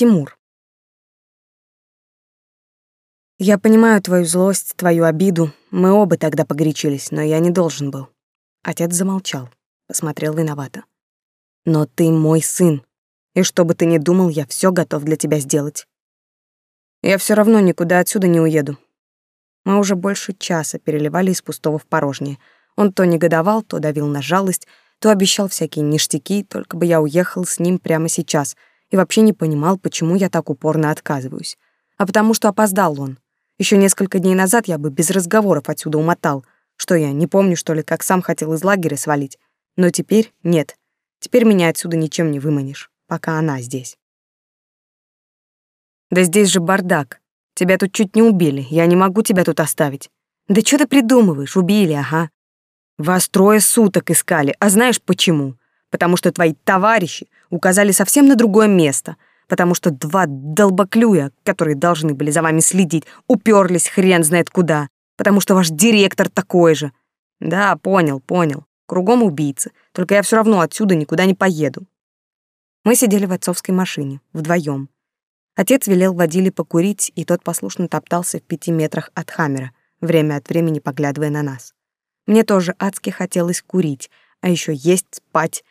Тимур. Я понимаю твою злость, твою обиду. Мы оба тогда погорячились, но я не должен был. Отец замолчал, посмотрел виновато. Но ты мой сын, и что бы ты ни думал, я все готов для тебя сделать. Я все равно никуда отсюда не уеду. Мы уже больше часа переливали из пустого в порожнее. Он то негодовал, то давил на жалость, то обещал всякие ништяки, только бы я уехал с ним прямо сейчас, и вообще не понимал, почему я так упорно отказываюсь. А потому что опоздал он. Еще несколько дней назад я бы без разговоров отсюда умотал. Что я, не помню, что ли, как сам хотел из лагеря свалить. Но теперь нет. Теперь меня отсюда ничем не выманишь, пока она здесь. Да здесь же бардак. Тебя тут чуть не убили. Я не могу тебя тут оставить. Да что ты придумываешь? Убили, ага. Вас трое суток искали. А знаешь почему? Потому что твои товарищи указали совсем на другое место — потому что два долбоклюя, которые должны были за вами следить, уперлись хрен знает куда, потому что ваш директор такой же. Да, понял, понял. Кругом убийцы, только я все равно отсюда никуда не поеду. Мы сидели в отцовской машине, вдвоем. Отец велел водиле покурить, и тот послушно топтался в пяти метрах от Хаммера, время от времени поглядывая на нас. Мне тоже адски хотелось курить, а еще есть, спать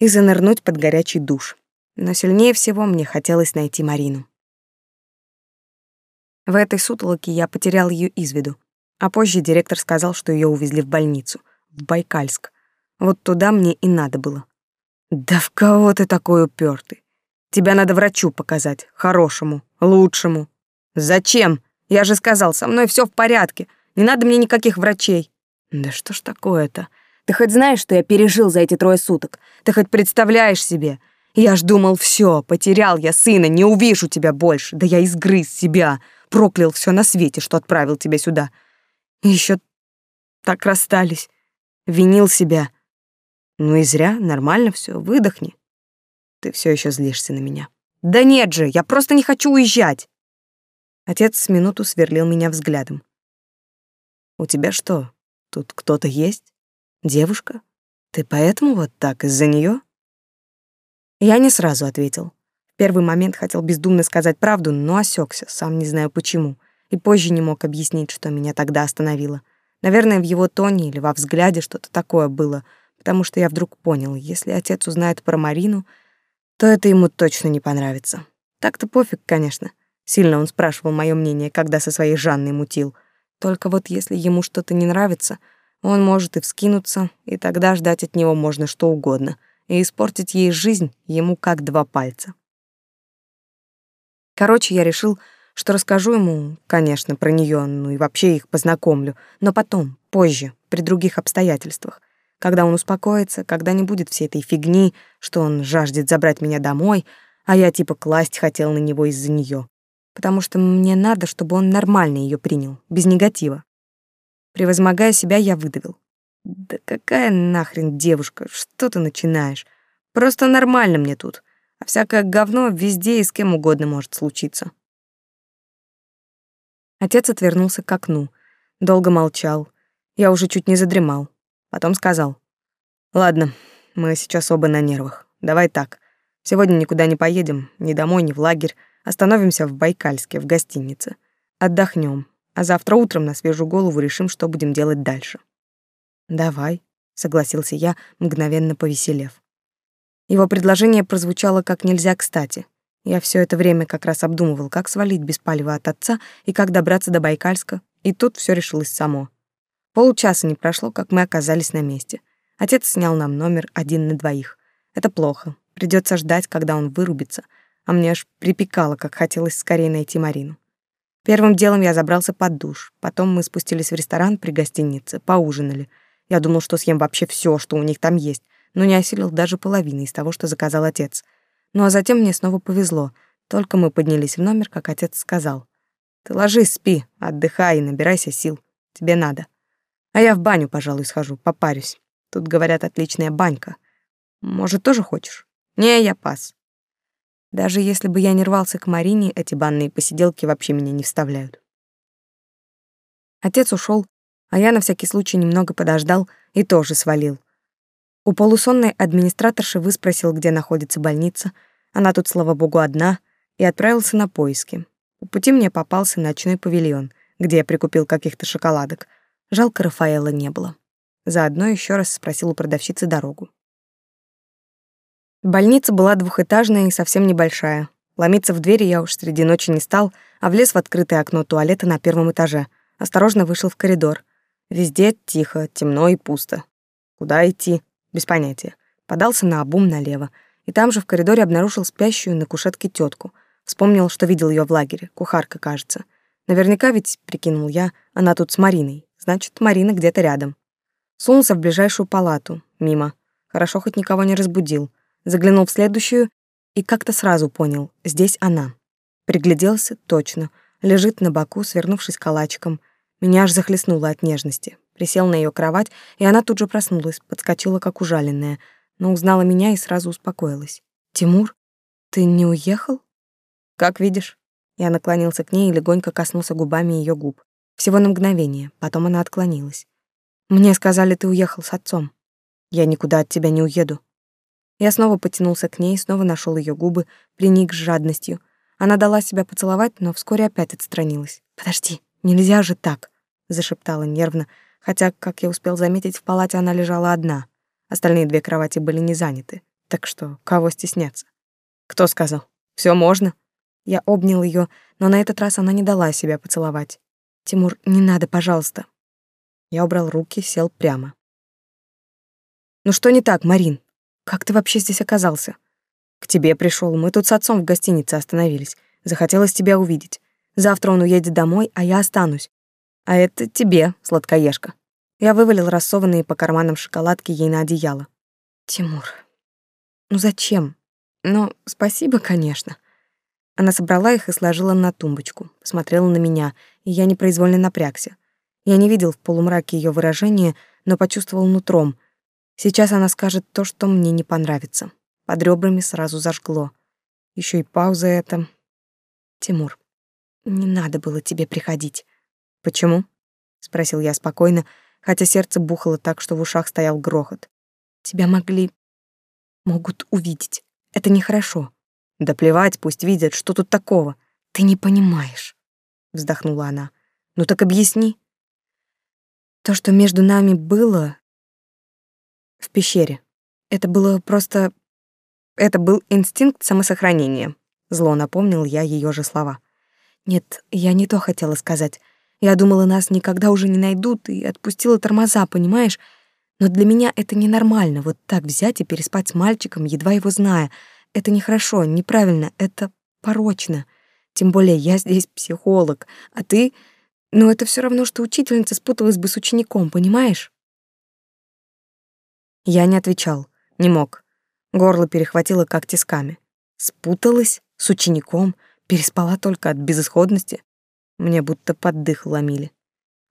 и занырнуть под горячий душ но сильнее всего мне хотелось найти Марину. В этой сутолоке я потерял ее из виду, а позже директор сказал, что ее увезли в больницу, в Байкальск. Вот туда мне и надо было. Да в кого ты такой упертый? Тебя надо врачу показать, хорошему, лучшему. Зачем? Я же сказал, со мной все в порядке. Не надо мне никаких врачей. Да что ж такое-то? Ты хоть знаешь, что я пережил за эти трое суток? Ты хоть представляешь себе? Я ж думал, все, потерял я сына, не увижу тебя больше. Да я изгрыз себя, проклял все на свете, что отправил тебя сюда. Еще так расстались. Винил себя. Ну и зря, нормально все, выдохни. Ты все еще злишься на меня. Да нет же, я просто не хочу уезжать. Отец с минуту сверлил меня взглядом. У тебя что, тут кто-то есть? Девушка? Ты поэтому вот так из-за нее? Я не сразу ответил. В первый момент хотел бездумно сказать правду, но осекся, сам не знаю почему, и позже не мог объяснить, что меня тогда остановило. Наверное, в его тоне или во взгляде что-то такое было, потому что я вдруг понял, если отец узнает про Марину, то это ему точно не понравится. Так-то пофиг, конечно. Сильно он спрашивал мое мнение, когда со своей Жанной мутил. Только вот если ему что-то не нравится, он может и вскинуться, и тогда ждать от него можно что угодно — и испортить ей жизнь ему как два пальца. Короче, я решил, что расскажу ему, конечно, про нее, ну и вообще их познакомлю, но потом, позже, при других обстоятельствах, когда он успокоится, когда не будет всей этой фигни, что он жаждет забрать меня домой, а я типа класть хотел на него из-за нее, потому что мне надо, чтобы он нормально ее принял, без негатива. Превозмогая себя, я выдавил. Да какая нахрен девушка? Что ты начинаешь? Просто нормально мне тут. А всякое говно везде и с кем угодно может случиться. Отец отвернулся к окну, долго молчал. Я уже чуть не задремал. Потом сказал: "Ладно, мы сейчас оба на нервах. Давай так. Сегодня никуда не поедем, ни домой, ни в лагерь. Остановимся в Байкальске, в гостинице. Отдохнем, а завтра утром на свежую голову решим, что будем делать дальше". «Давай», — согласился я, мгновенно повеселев. Его предложение прозвучало как нельзя кстати. Я все это время как раз обдумывал, как свалить без палева от отца и как добраться до Байкальска, и тут все решилось само. Полчаса не прошло, как мы оказались на месте. Отец снял нам номер один на двоих. Это плохо. Придется ждать, когда он вырубится, а мне аж припекало, как хотелось скорее найти Марину. Первым делом я забрался под душ, потом мы спустились в ресторан при гостинице, поужинали — я думал, что съем вообще все, что у них там есть, но не осилил даже половины из того, что заказал отец. Ну а затем мне снова повезло. Только мы поднялись в номер, как отец сказал. «Ты ложись, спи, отдыхай и набирайся сил. Тебе надо. А я в баню, пожалуй, схожу, попарюсь. Тут, говорят, отличная банька. Может, тоже хочешь? Не, я пас. Даже если бы я не рвался к Марине, эти банные посиделки вообще меня не вставляют. Отец ушел, а я на всякий случай немного подождал и тоже свалил. У полусонной администраторши выспросил, где находится больница. Она тут, слава богу, одна, и отправился на поиски. По пути мне попался ночной павильон, где я прикупил каких-то шоколадок. Жалко, Рафаэла не было. Заодно еще раз спросил у продавщицы дорогу. Больница была двухэтажная и совсем небольшая. Ломиться в двери я уж среди ночи не стал, а влез в открытое окно туалета на первом этаже. Осторожно вышел в коридор. Везде тихо, темно и пусто. Куда идти? Без понятия. Подался на обум налево. И там же в коридоре обнаружил спящую на кушетке тетку. Вспомнил, что видел ее в лагере. Кухарка, кажется. Наверняка ведь, прикинул я, она тут с Мариной. Значит, Марина где-то рядом. Сунулся в ближайшую палату. Мимо. Хорошо, хоть никого не разбудил. Заглянул в следующую и как-то сразу понял, здесь она. Пригляделся точно. Лежит на боку, свернувшись калачиком. Меня аж захлестнуло от нежности. Присел на ее кровать, и она тут же проснулась, подскочила как ужаленная, но узнала меня и сразу успокоилась. «Тимур, ты не уехал?» «Как видишь». Я наклонился к ней и легонько коснулся губами ее губ. Всего на мгновение, потом она отклонилась. «Мне сказали, ты уехал с отцом. Я никуда от тебя не уеду». Я снова потянулся к ней, снова нашел ее губы, приник с жадностью. Она дала себя поцеловать, но вскоре опять отстранилась. «Подожди, нельзя же так!» — зашептала нервно, хотя, как я успел заметить, в палате она лежала одна. Остальные две кровати были не заняты. Так что, кого стесняться? Кто сказал? Все можно? Я обнял ее, но на этот раз она не дала себя поцеловать. «Тимур, не надо, пожалуйста». Я убрал руки, сел прямо. «Ну что не так, Марин? Как ты вообще здесь оказался? К тебе пришел. Мы тут с отцом в гостинице остановились. Захотелось тебя увидеть. Завтра он уедет домой, а я останусь. А это тебе, сладкоежка. Я вывалил рассованные по карманам шоколадки ей на одеяло. Тимур, ну зачем? Ну, спасибо, конечно. Она собрала их и сложила на тумбочку, смотрела на меня, и я непроизвольно напрягся. Я не видел в полумраке ее выражения, но почувствовал нутром — Сейчас она скажет то, что мне не понравится. Под ребрами сразу зажгло. Еще и пауза эта. Тимур, не надо было тебе приходить. Почему? спросил я спокойно, хотя сердце бухало так, что в ушах стоял грохот. Тебя могли могут увидеть. Это нехорошо. Да плевать, пусть видят, что тут такого. Ты не понимаешь, вздохнула она. Ну так объясни. То, что между нами было, в пещере. Это было просто... Это был инстинкт самосохранения. Зло напомнил я ее же слова. Нет, я не то хотела сказать. Я думала, нас никогда уже не найдут, и отпустила тормоза, понимаешь? Но для меня это ненормально, вот так взять и переспать с мальчиком, едва его зная. Это нехорошо, неправильно, это порочно. Тем более я здесь психолог, а ты... Ну, это все равно, что учительница спуталась бы с учеником, понимаешь? Я не отвечал, не мог. Горло перехватило как тисками. Спуталась с учеником, переспала только от безысходности. Мне будто под дых ломили.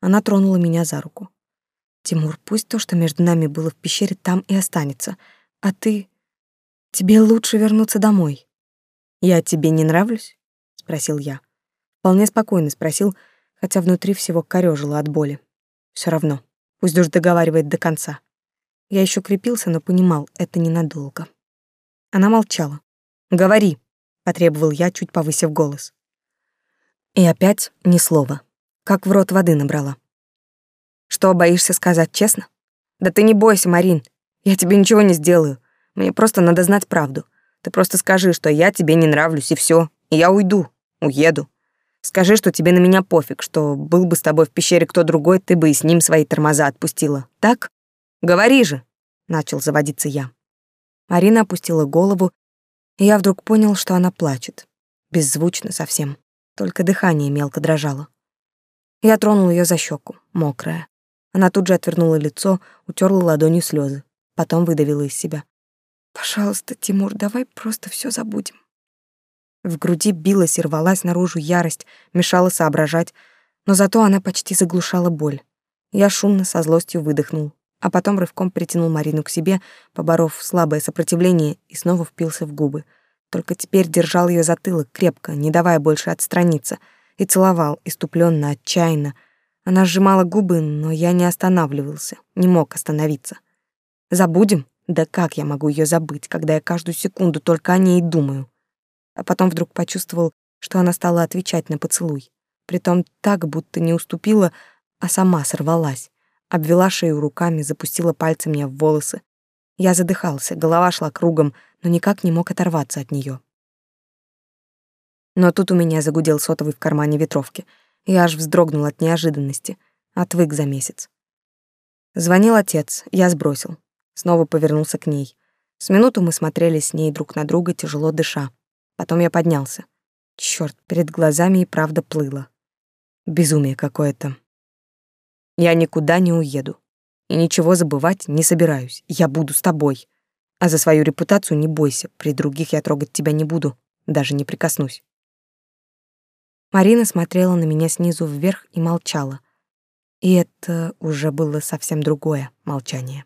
Она тронула меня за руку. «Тимур, пусть то, что между нами было в пещере, там и останется. А ты... Тебе лучше вернуться домой». «Я тебе не нравлюсь?» — спросил я. Вполне спокойно спросил, хотя внутри всего корёжило от боли. Все равно, пусть уж договаривает до конца. Я еще крепился, но понимал, это ненадолго. Она молчала. «Говори», — потребовал я, чуть повысив голос. И опять ни слова. Как в рот воды набрала. «Что, боишься сказать честно?» «Да ты не бойся, Марин. Я тебе ничего не сделаю. Мне просто надо знать правду. Ты просто скажи, что я тебе не нравлюсь, и все. И я уйду, уеду. Скажи, что тебе на меня пофиг, что был бы с тобой в пещере кто другой, ты бы и с ним свои тормоза отпустила. Так?» Говори же, начал заводиться я. Марина опустила голову, и я вдруг понял, что она плачет. Беззвучно совсем, только дыхание мелко дрожало. Я тронул ее за щеку, мокрая. Она тут же отвернула лицо, утерла ладонью слезы, потом выдавила из себя. «Пожалуйста, Тимур, давай просто все забудем». В груди билась и рвалась наружу ярость, мешала соображать, но зато она почти заглушала боль. Я шумно со злостью выдохнул, а потом рывком притянул Марину к себе, поборов слабое сопротивление и снова впился в губы. Только теперь держал ее затылок крепко, не давая больше отстраниться, и целовал иступленно, отчаянно. Она сжимала губы, но я не останавливался, не мог остановиться. Забудем? Да как я могу ее забыть, когда я каждую секунду только о ней думаю? а потом вдруг почувствовал, что она стала отвечать на поцелуй. Притом так, будто не уступила, а сама сорвалась. Обвела шею руками, запустила пальцы мне в волосы. Я задыхался, голова шла кругом, но никак не мог оторваться от нее. Но тут у меня загудел сотовый в кармане ветровки. Я аж вздрогнул от неожиданности. Отвык за месяц. Звонил отец, я сбросил. Снова повернулся к ней. С минуту мы смотрели с ней друг на друга, тяжело дыша. Потом я поднялся. Чёрт, перед глазами и правда плыло. Безумие какое-то. Я никуда не уеду. И ничего забывать не собираюсь. Я буду с тобой. А за свою репутацию не бойся. При других я трогать тебя не буду. Даже не прикоснусь. Марина смотрела на меня снизу вверх и молчала. И это уже было совсем другое молчание.